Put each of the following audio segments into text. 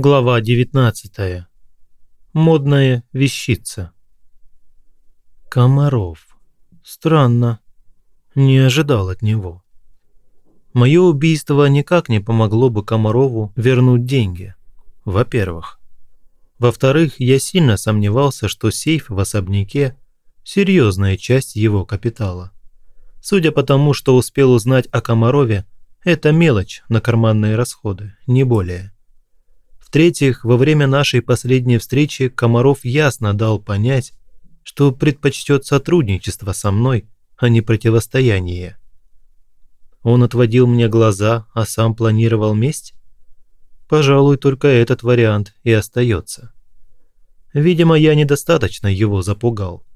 Глава 19. Модная вещица. Комаров. Странно. Не ожидал от него. Мое убийство никак не помогло бы Комарову вернуть деньги. Во-первых. Во-вторых, я сильно сомневался, что сейф в особняке – серьезная часть его капитала. Судя по тому, что успел узнать о Комарове, это мелочь на карманные расходы, не более. В-третьих, во время нашей последней встречи Комаров ясно дал понять, что предпочтет сотрудничество со мной, а не противостояние. Он отводил мне глаза, а сам планировал месть? Пожалуй, только этот вариант и остается. Видимо, я недостаточно его запугал.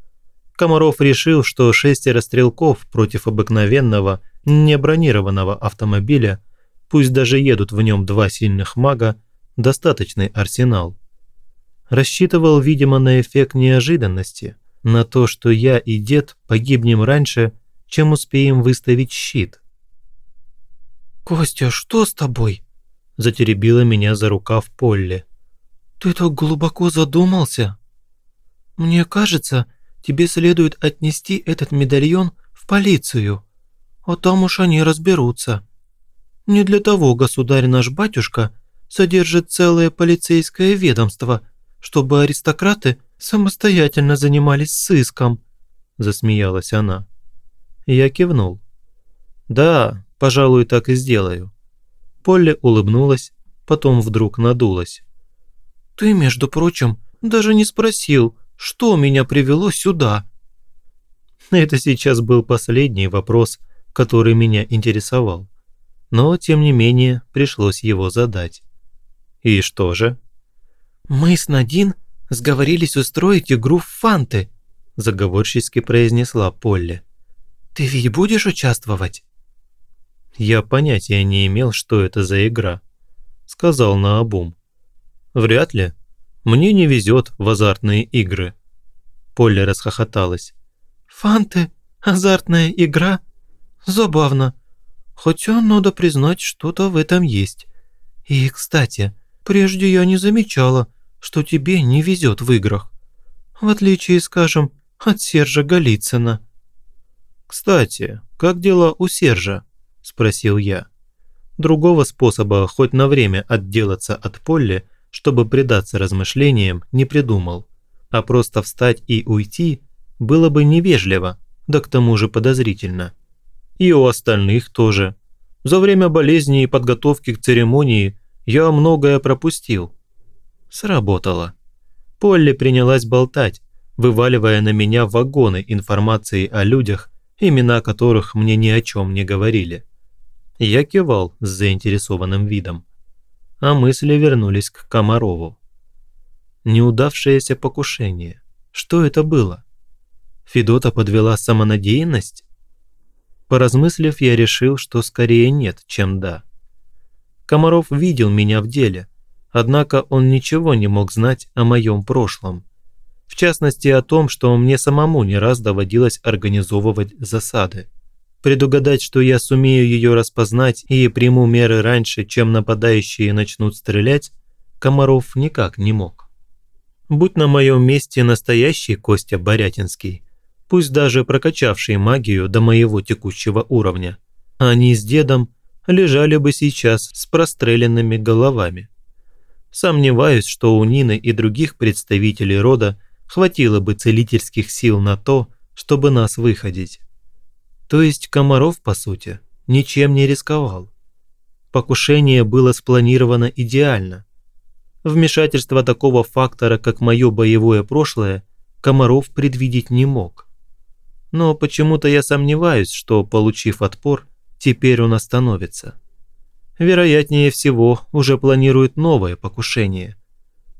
Комаров решил, что шестеро стрелков против обыкновенного, небронированного автомобиля, пусть даже едут в нем два сильных мага, достаточный арсенал. Рассчитывал, видимо, на эффект неожиданности, на то, что я и дед погибнем раньше, чем успеем выставить щит. «Костя, что с тобой?» – затеребила меня за рукав Полли. «Ты так глубоко задумался? Мне кажется, тебе следует отнести этот медальон в полицию, а там уж они разберутся. Не для того государь наш батюшка – содержит целое полицейское ведомство, чтобы аристократы самостоятельно занимались сыском», – засмеялась она. Я кивнул. «Да, пожалуй, так и сделаю». Полли улыбнулась, потом вдруг надулась. «Ты, между прочим, даже не спросил, что меня привело сюда?» Это сейчас был последний вопрос, который меня интересовал. Но, тем не менее, пришлось его задать. «И что же?» «Мы с Надин сговорились устроить игру в фанты», заговорчески произнесла Полли. «Ты ведь будешь участвовать?» Я понятия не имел, что это за игра. Сказал наобум. «Вряд ли. Мне не везет в азартные игры». Полли расхохоталась. «Фанты? Азартная игра? Забавно. Хотя, надо признать, что-то в этом есть. И, кстати, Прежде я не замечала, что тебе не везет в играх. В отличие, скажем, от Сержа Голицына». «Кстати, как дела у Сержа?» – спросил я. Другого способа хоть на время отделаться от Полли, чтобы предаться размышлениям, не придумал. А просто встать и уйти было бы невежливо, да к тому же подозрительно. И у остальных тоже. За время болезни и подготовки к церемонии я многое пропустил. Сработало. Полли принялась болтать, вываливая на меня вагоны информации о людях, имена которых мне ни о чем не говорили. Я кивал с заинтересованным видом. А мысли вернулись к Комарову. Неудавшееся покушение. Что это было? Федота подвела самонадеянность? Поразмыслив, я решил, что скорее нет, чем да. Комаров видел меня в деле, однако он ничего не мог знать о моем прошлом. В частности о том, что мне самому не раз доводилось организовывать засады. Предугадать, что я сумею ее распознать и приму меры раньше, чем нападающие начнут стрелять, Комаров никак не мог. Будь на моем месте настоящий Костя Борятинский, пусть даже прокачавший магию до моего текущего уровня, они с дедом – лежали бы сейчас с простреленными головами. Сомневаюсь, что у Нины и других представителей рода хватило бы целительских сил на то, чтобы нас выходить. То есть Комаров, по сути, ничем не рисковал. Покушение было спланировано идеально. Вмешательство такого фактора, как мое боевое прошлое, Комаров предвидеть не мог. Но почему-то я сомневаюсь, что, получив отпор, Теперь он остановится. Вероятнее всего, уже планирует новое покушение.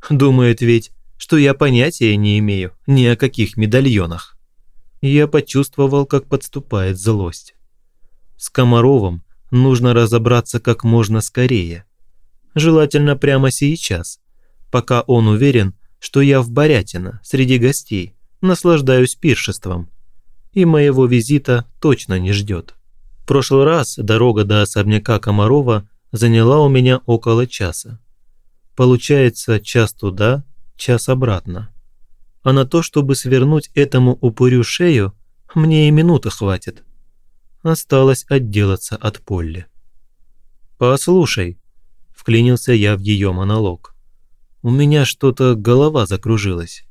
Думает ведь, что я понятия не имею ни о каких медальонах. Я почувствовал, как подступает злость. С Комаровым нужно разобраться как можно скорее. Желательно прямо сейчас, пока он уверен, что я в Борятино, среди гостей, наслаждаюсь пиршеством. И моего визита точно не ждет. Прошлый раз дорога до особняка Комарова заняла у меня около часа. Получается час туда, час обратно. А на то, чтобы свернуть этому упырю шею, мне и минуты хватит. Осталось отделаться от Полли. «Послушай», – вклинился я в ее монолог. «У меня что-то голова закружилась.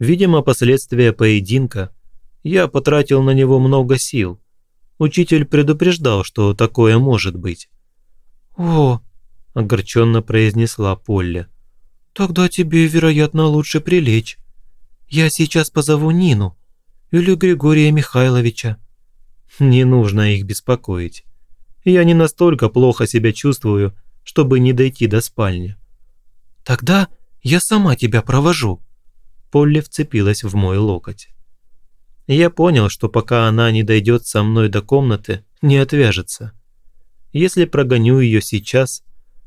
Видимо, последствия поединка. Я потратил на него много сил. Учитель предупреждал, что такое может быть». «О!» – огорченно произнесла Полли. «Тогда тебе, вероятно, лучше прилечь. Я сейчас позову Нину или Григория Михайловича». «Не нужно их беспокоить. Я не настолько плохо себя чувствую, чтобы не дойти до спальни». «Тогда я сама тебя провожу». Полли вцепилась в мой локоть. Я понял, что пока она не дойдет со мной до комнаты, не отвяжется. Если прогоню ее сейчас,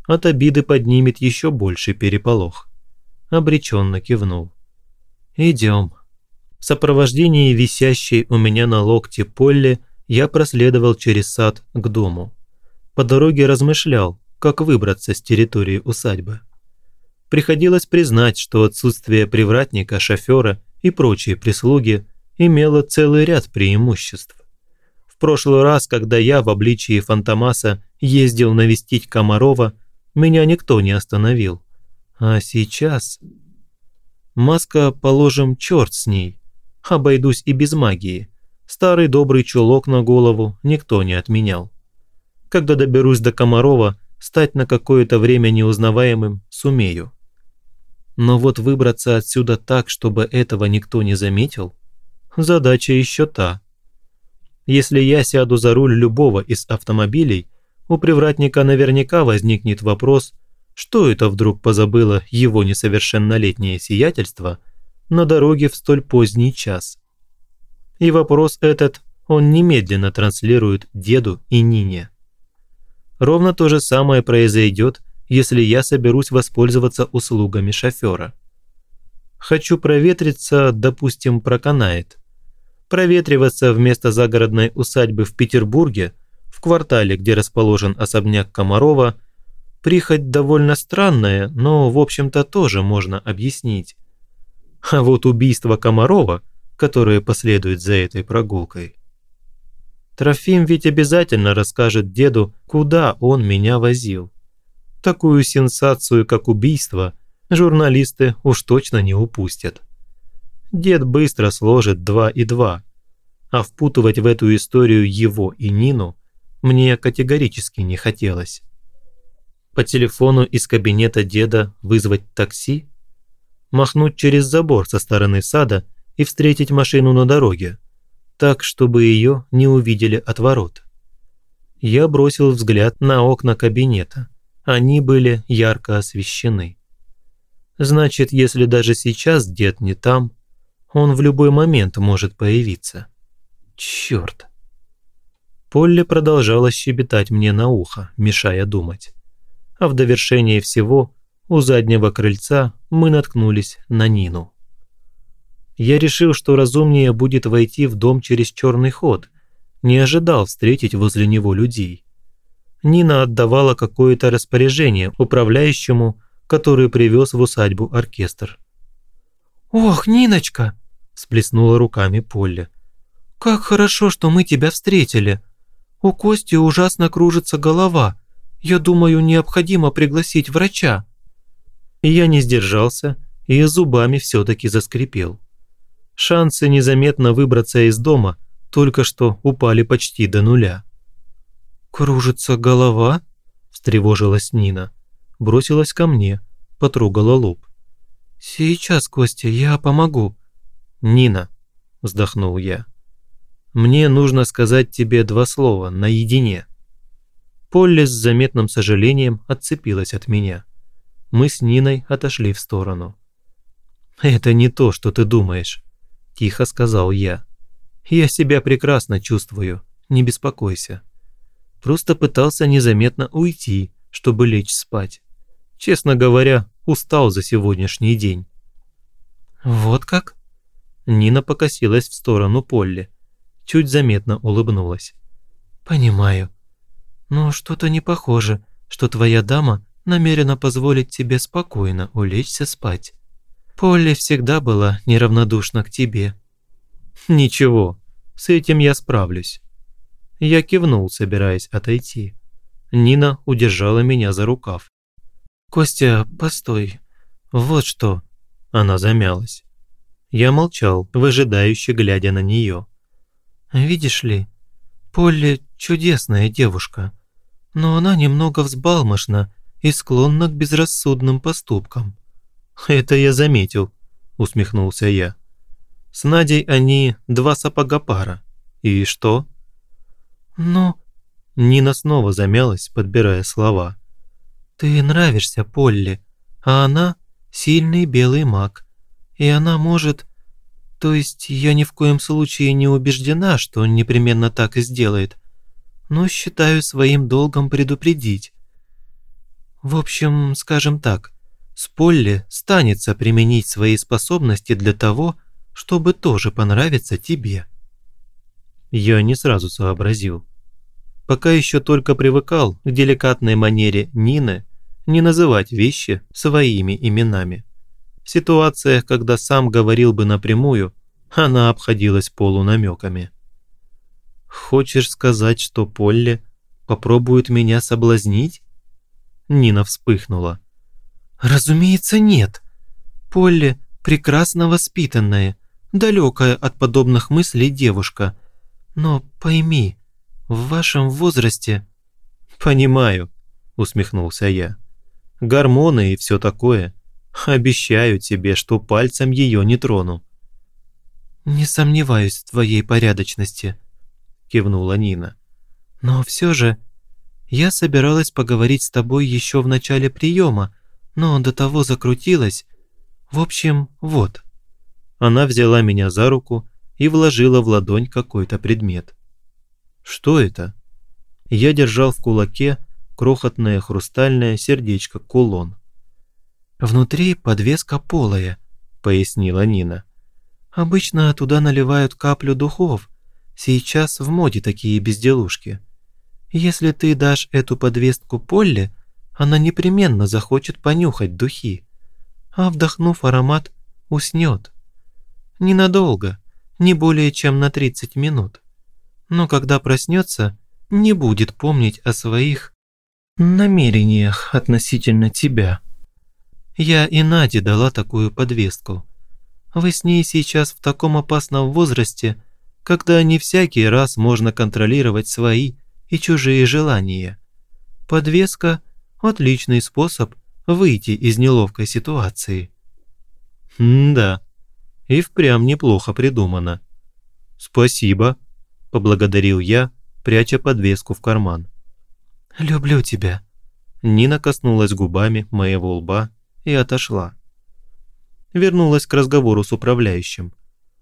от обиды поднимет еще больший переполох. Обреченно кивнул. «Идем». В сопровождении висящей у меня на локте Полли я проследовал через сад к дому. По дороге размышлял, как выбраться с территории усадьбы. Приходилось признать, что отсутствие привратника, шофера и прочей прислуги имело целый ряд преимуществ. В прошлый раз, когда я в обличии Фантомаса ездил навестить Комарова, меня никто не остановил. А сейчас... Маска, положим, черт с ней. Обойдусь и без магии. Старый добрый чулок на голову никто не отменял. Когда доберусь до Комарова, стать на какое-то время неузнаваемым сумею. Но вот выбраться отсюда так, чтобы этого никто не заметил, задача еще та. Если я сяду за руль любого из автомобилей, у привратника наверняка возникнет вопрос, что это вдруг позабыло его несовершеннолетнее сиятельство на дороге в столь поздний час. И вопрос этот он немедленно транслирует деду и Нине. Ровно то же самое произойдет, если я соберусь воспользоваться услугами шофера. Хочу проветриться, допустим, проканает. Проветриваться вместо загородной усадьбы в Петербурге, в квартале, где расположен особняк Комарова, прихоть довольно странная, но, в общем-то, тоже можно объяснить. А вот убийство Комарова – которые последуют за этой прогулкой. Трофим ведь обязательно расскажет деду, куда он меня возил. Такую сенсацию, как убийство, журналисты уж точно не упустят. Дед быстро сложит два и два, а впутывать в эту историю его и Нину мне категорически не хотелось. По телефону из кабинета деда вызвать такси? Махнуть через забор со стороны сада – и встретить машину на дороге, так, чтобы ее не увидели от ворот. Я бросил взгляд на окна кабинета. Они были ярко освещены. Значит, если даже сейчас дед не там, он в любой момент может появиться. Черт! Полли продолжала щебетать мне на ухо, мешая думать. А в довершение всего у заднего крыльца мы наткнулись на Нину. Я решил, что разумнее будет войти в дом через черный ход. Не ожидал встретить возле него людей. Нина отдавала какое-то распоряжение управляющему, который привез в усадьбу оркестр. «Ох, Ниночка!» – всплеснула руками Полли. «Как хорошо, что мы тебя встретили. У Кости ужасно кружится голова. Я думаю, необходимо пригласить врача». Я не сдержался и зубами все-таки заскрипел. Шансы незаметно выбраться из дома только что упали почти до нуля. «Кружится голова?» – встревожилась Нина. Бросилась ко мне, потрогала лоб. «Сейчас, Костя, я помогу». «Нина», – вздохнул я. «Мне нужно сказать тебе два слова наедине». Полли с заметным сожалением отцепилась от меня. Мы с Ниной отошли в сторону. «Это не то, что ты думаешь», – тихо сказал я. «Я себя прекрасно чувствую, не беспокойся. Просто пытался незаметно уйти, чтобы лечь спать. Честно говоря, устал за сегодняшний день». «Вот как?» Нина покосилась в сторону Полли. Чуть заметно улыбнулась. «Понимаю. Но что-то не похоже, что твоя дама намерена позволить тебе спокойно улечься спать. Полли всегда была неравнодушна к тебе». «Ничего, с этим я справлюсь». Я кивнул, собираясь отойти. Нина удержала меня за рукав. «Костя, постой. Вот что». Она замялась. Я молчал, выжидающе глядя на нее. «Видишь ли, Полли чудесная девушка, но она немного взбалмошна и склонна к безрассудным поступкам». «Это я заметил», – усмехнулся я. «С Надей они два сапога пара. И что?» «Ну...» Нина снова замялась, подбирая слова. «Ты нравишься Полли, а она сильный белый маг, и она может то есть я ни в коем случае не убеждена, что он непременно так и сделает, но считаю своим долгом предупредить. В общем, скажем так, Сполли станется применить свои способности для того, чтобы тоже понравиться тебе. Я не сразу сообразил. Пока еще только привыкал к деликатной манере Нины не называть вещи своими именами. В ситуациях, когда сам говорил бы напрямую, она обходилась полунамеками. «Хочешь сказать, что Полли попробует меня соблазнить?» Нина вспыхнула. «Разумеется, нет. Полли прекрасно воспитанная, далекая от подобных мыслей девушка. Но пойми, в вашем возрасте...» «Понимаю», – усмехнулся я. «Гормоны и все такое. Обещаю тебе, что пальцем ее не трону». «Не сомневаюсь в твоей порядочности», – кивнула Нина. «Но все же я собиралась поговорить с тобой еще в начале приема, но до того закрутилась. В общем, вот». Она взяла меня за руку и вложила в ладонь какой-то предмет. «Что это?» Я держал в кулаке крохотное хрустальное сердечко-кулон. «Внутри подвеска полая», – пояснила Нина. «Обычно туда наливают каплю духов. Сейчас в моде такие безделушки. Если ты дашь эту подвеску Полли, она непременно захочет понюхать духи, а вдохнув аромат, уснет. Ненадолго, не более чем на 30 минут. Но когда проснется, не будет помнить о своих намерениях относительно тебя. Я и Наде дала такую подвеску. Вы с ней сейчас в таком опасном возрасте, когда не всякий раз можно контролировать свои и чужие желания. Подвеска – отличный способ выйти из неловкой ситуации. М-да, и впрямь неплохо придумано. Спасибо, поблагодарил я, пряча подвеску в карман. «Люблю тебя». Нина коснулась губами моего лба и отошла вернулась к разговору с управляющим.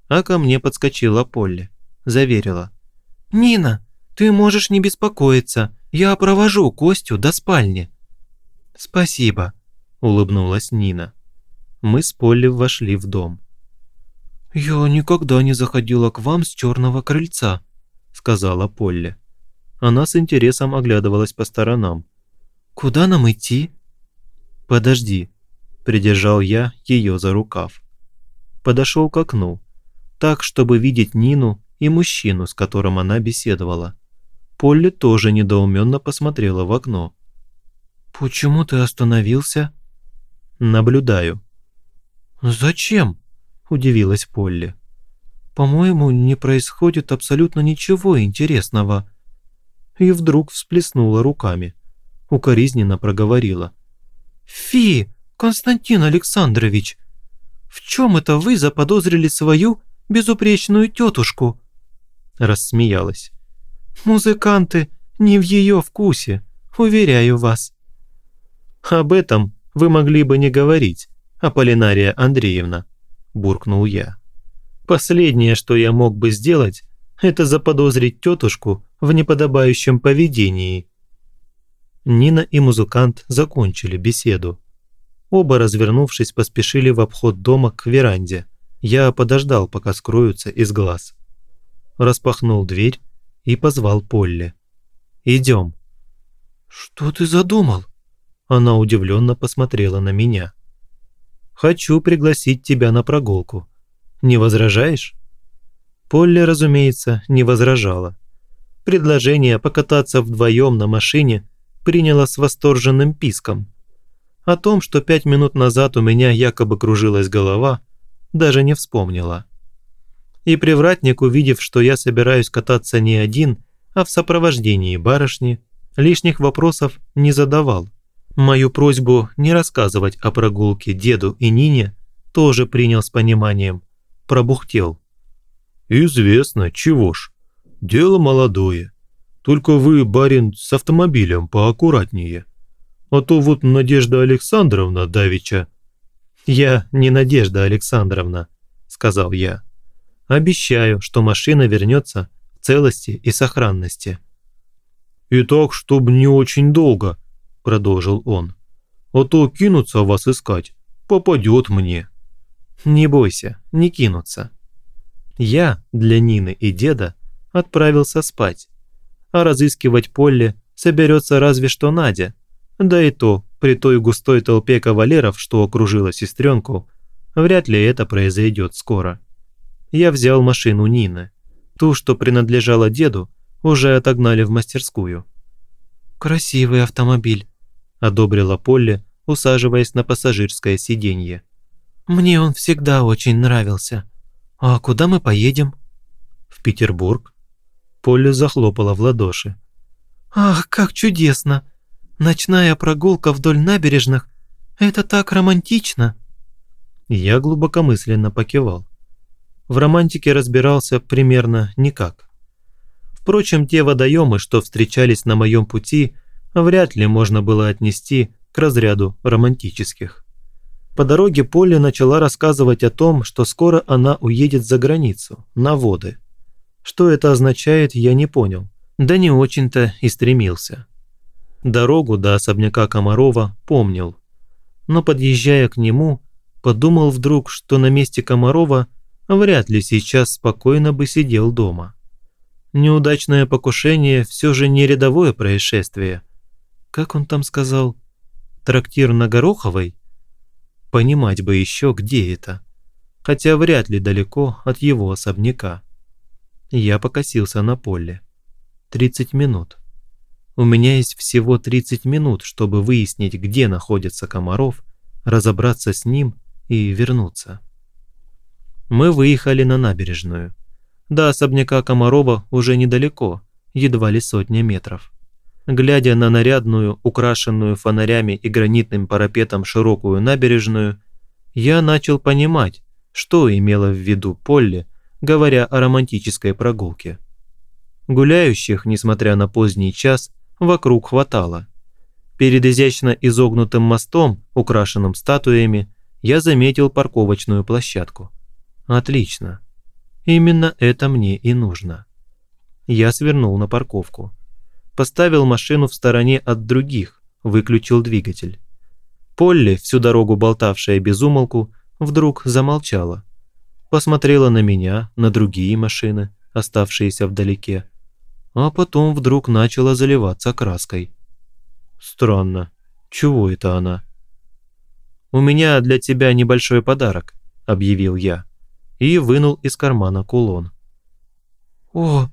А ко мне подскочила Полли. Заверила. «Нина, ты можешь не беспокоиться. Я провожу Костю до спальни». «Спасибо», – улыбнулась Нина. Мы с Полли вошли в дом. «Я никогда не заходила к вам с черного крыльца», – сказала Полли. Она с интересом оглядывалась по сторонам. «Куда нам идти?» «Подожди», Придержал я ее за рукав. Подошел к окну, так, чтобы видеть Нину и мужчину, с которым она беседовала. Полли тоже недоуменно посмотрела в окно. «Почему ты остановился?» «Наблюдаю». «Зачем?» – удивилась Полли. «По-моему, не происходит абсолютно ничего интересного». И вдруг всплеснула руками. Укоризненно проговорила. «Фи, «Константин Александрович, в чем это вы заподозрили свою безупречную тетушку?» Рассмеялась. «Музыканты не в ее вкусе, уверяю вас». «Об этом вы могли бы не говорить, Аполлинария Андреевна», – буркнул я. «Последнее, что я мог бы сделать, это заподозрить тетушку в неподобающем поведении». Нина и музыкант закончили беседу. Оба, развернувшись, поспешили в обход дома к веранде. Я подождал, пока скроются из глаз. Распахнул дверь и позвал Полли. «Идем». «Что ты задумал?» Она удивленно посмотрела на меня. «Хочу пригласить тебя на прогулку. Не возражаешь?» Полли, разумеется, не возражала. Предложение покататься вдвоем на машине приняла с восторженным писком. О том, что пять минут назад у меня якобы кружилась голова, даже не вспомнила. И привратник, увидев, что я собираюсь кататься не один, а в сопровождении барышни, лишних вопросов не задавал. Мою просьбу не рассказывать о прогулке деду и Нине тоже принял с пониманием. Пробухтел. «Известно, чего ж. Дело молодое. Только вы, барин, с автомобилем поаккуратнее. А то вот Надежда Александровна давеча...» «Я не Надежда Александровна», – сказал я. «Обещаю, что машина вернется в целости и сохранности». «И так, чтобы не очень долго», – продолжил он. «А то кинутся вас искать, попадет мне». «Не бойся, не кинутся». Я для Нины и деда отправился спать, а разыскивать Полли соберется разве что Надя. Да и то, при той густой толпе кавалеров, что окружила сестренку, вряд ли это произойдет скоро. Я взял машину Нины. Ту, что принадлежала деду, уже отогнали в мастерскую. «Красивый автомобиль», одобрила Полли, усаживаясь на пассажирское сиденье. «Мне он всегда очень нравился. А куда мы поедем?» «В Петербург». Полли захлопала в ладоши. «Ах, как чудесно! Ночная прогулка вдоль набережных – это так романтично!» Я глубокомысленно покивал. В романтике разбирался примерно никак. Впрочем, те водоемы, что встречались на моем пути, вряд ли можно было отнести к разряду романтических. По дороге Полли начала рассказывать о том, что скоро она уедет за границу, на воды. Что это означает, я не понял, да не очень-то и стремился. Дорогу до особняка Комарова помнил, но подъезжая к нему, подумал вдруг, что на месте Комарова вряд ли сейчас спокойно бы сидел дома. Неудачное покушение все же не рядовое происшествие – как он там сказал? Трактир на Гороховой? Понимать бы еще, где это. Хотя вряд ли далеко от его особняка. Я покосился на поле. 30 минут. У меня есть всего 30 минут, чтобы выяснить, где находится Комаров, разобраться с ним и вернуться. Мы выехали на набережную. До особняка Комарова уже недалеко, едва ли сотня метров. Глядя на нарядную, украшенную фонарями и гранитным парапетом широкую набережную, я начал понимать, что имела в виду Полли, говоря о романтической прогулке. Гуляющих, несмотря на поздний час, вокруг хватало. Перед изящно изогнутым мостом, украшенным статуями, я заметил парковочную площадку. Отлично. Именно это мне и нужно. Я свернул на парковку поставил машину в стороне от других, выключил двигатель. Полли, всю дорогу болтавшая без умолку, вдруг замолчала. Посмотрела на меня, на другие машины, оставшиеся вдалеке, а потом вдруг начала заливаться краской. Странно, чего это она? «У меня для тебя небольшой подарок», – объявил я, и вынул из кармана кулон. «О,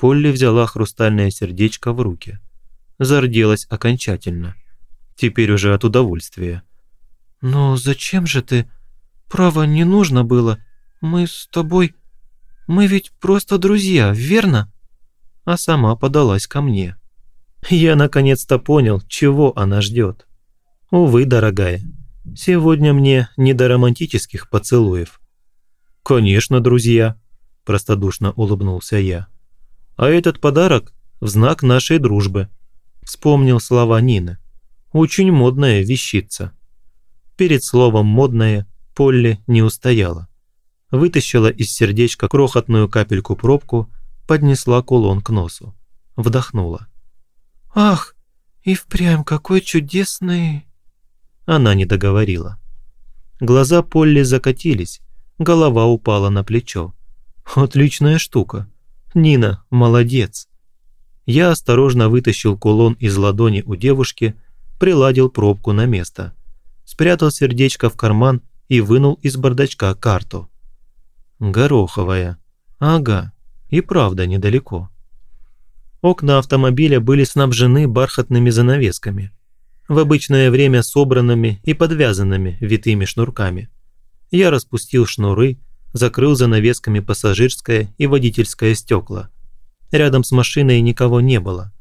Полли взяла хрустальное сердечко в руки. Зарделась окончательно. Теперь уже от удовольствия. «Но зачем же ты? Право, не нужно было. Мы с тобой... Мы ведь просто друзья, верно?» А сама подалась ко мне. Я наконец-то понял, чего она ждет. Увы, дорогая, сегодня мне не до романтических поцелуев. «Конечно, друзья», – простодушно улыбнулся я. А этот подарок в знак нашей дружбы. Вспомнил слова Нины. Очень модная вещица. Перед словом «модная» Полли не устояла. Вытащила из сердечка крохотную капельку пробку, поднесла кулон к носу. Вдохнула. «Ах, и впрямь какой чудесный...» Она не договорила. Глаза Полли закатились, голова упала на плечо. «Отличная штука. Нина, молодец. Я осторожно вытащил кулон из ладони у девушки приладил пробку на место, спрятал сердечко в карман и вынул из бардачка карту. Гороховая. Ага, и правда недалеко. Окна автомобиля были снабжены бархатными занавесками, в обычное время собранными и подвязанными витыми шнурками. Я распустил шнуры, закрыл занавесками пассажирское и водительское стекла. Рядом с машиной никого не было.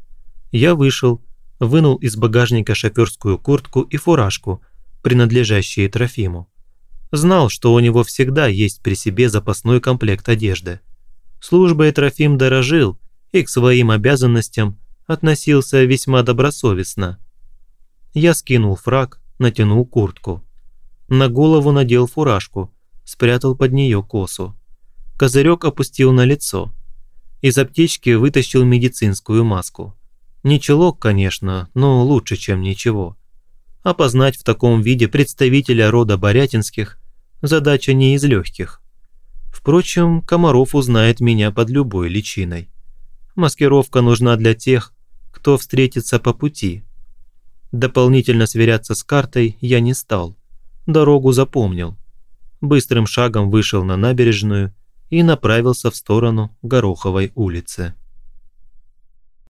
Я вышел, вынул из багажника шоферскую куртку и фуражку, принадлежащие Трофиму. Знал, что у него всегда есть при себе запасной комплект одежды. Службой Трофим дорожил и к своим обязанностям относился весьма добросовестно. Я скинул фраг, натянул куртку. На голову надел фуражку, спрятал под нее косу. Козырек опустил на лицо. Из аптечки вытащил медицинскую маску. Не чулок, конечно, но лучше, чем ничего. Опознать в таком виде представителя рода Борятинских – задача не из легких. Впрочем, Комаров узнает меня под любой личиной. Маскировка нужна для тех, кто встретится по пути. Дополнительно сверяться с картой я не стал. Дорогу запомнил. Быстрым шагом вышел на набережную и направился в сторону Гороховой улицы.